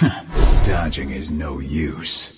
Dodging is no use.